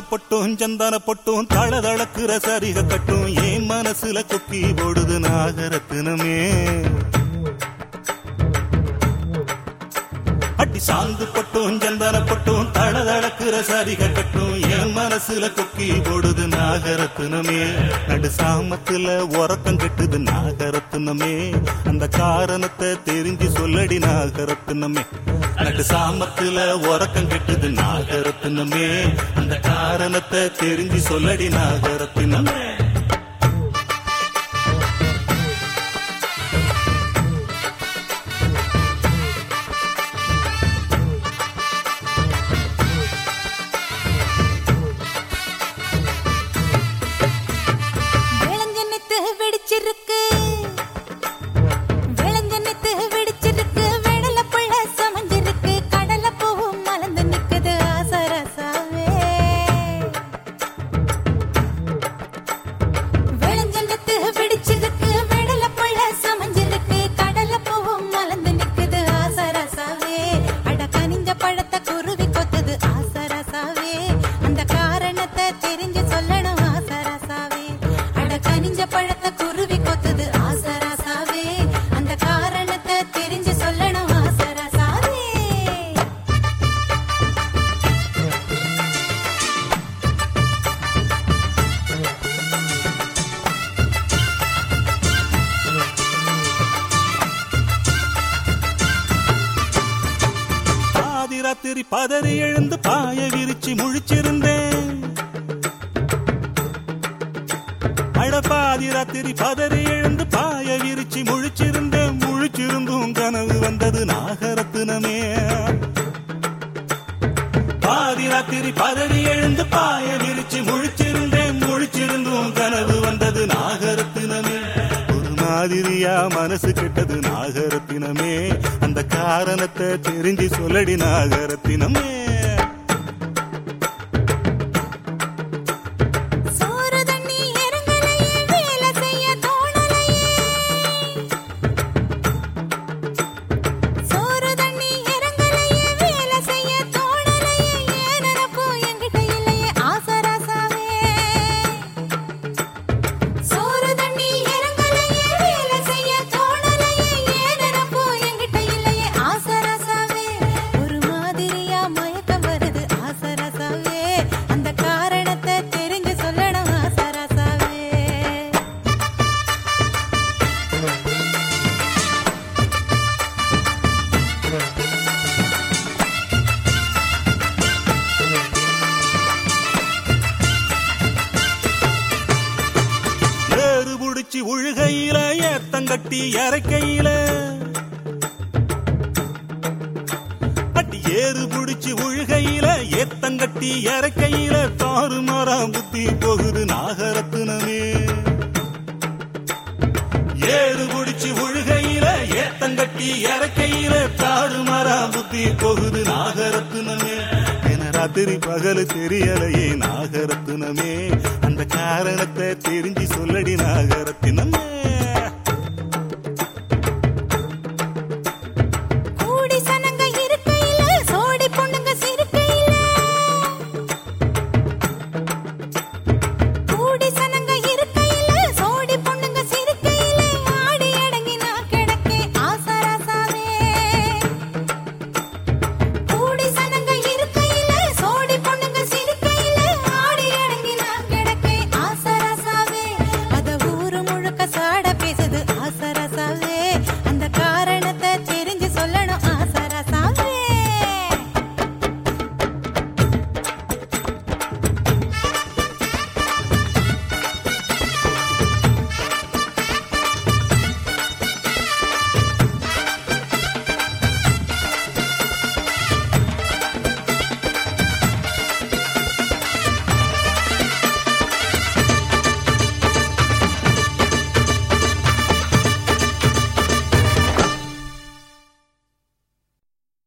சாந்து பொட்டும் சந்தன பொட்டும் தள தளக்குற சரிக கட்டும் ஏன் மனசுல கொக்கி போடுது நாகரத்தினமே? அடி சாந்து பொட்டும் சந்தன பொட்டும் தள தளக்குற சரிக கட்டும் என் மனசுல கொக்கி போடுது நாகரத்தினமே? நடு சாமத்துல உறக்கம் கெட்டுது நாகரத்தினமே. அந்த காரணத்தை தெரிஞ்சு சொல்லடி நாகரத்தினமே. எனக்கு சாமத்துல உறக்கம் கெட்டது நாகரத்தினமே. அந்த காரணத்தை தெரிஞ்சு சொல்லடி நாகரத்தினமே. ராத்திரி பதறி எழுந்து பாய விரிச்சு முழிச்சிருந்தேன். அட ராத்திரி பதறி எழுந்து பாய விரிச்சு முழிச்சிருந்தேன். முழிச்சிருந்தும் கனவு வந்தது நாகரத்தினமே. பாதி ராத்திரி பதறி எழுந்து பாய விரிச்சு முழிச்சிருந்தேன். முழிச்சிருந்தும் கனவு வந்தது நாகரத்தினமே. ஒரு மாதிரியா மனசு கெட்டது நாகரத்தினமே. காரணத்தை தெரிஞ்சு சொல்லடி நாகரத்தினமே. கட்டி அரைக்கையில. அட்டி ஏறு புடிச்சு உழுகையில ஏத்தங்கட்டி இறக்கையில தாறு மாறா புத்தி போகுது நாகரத்னமே. ஏறு புடிச்சு உழுகையில ஏத்தங்கட்டி இறக்கையில தாறு மாறா புத்தி போகுது நாகரத்னமே. ராத்திரி பகல் தெரியலையே நாகரத்தினமே அந்த காரணத்தை தெரிஞ்சு சொல்லடி நாகரத்தினமே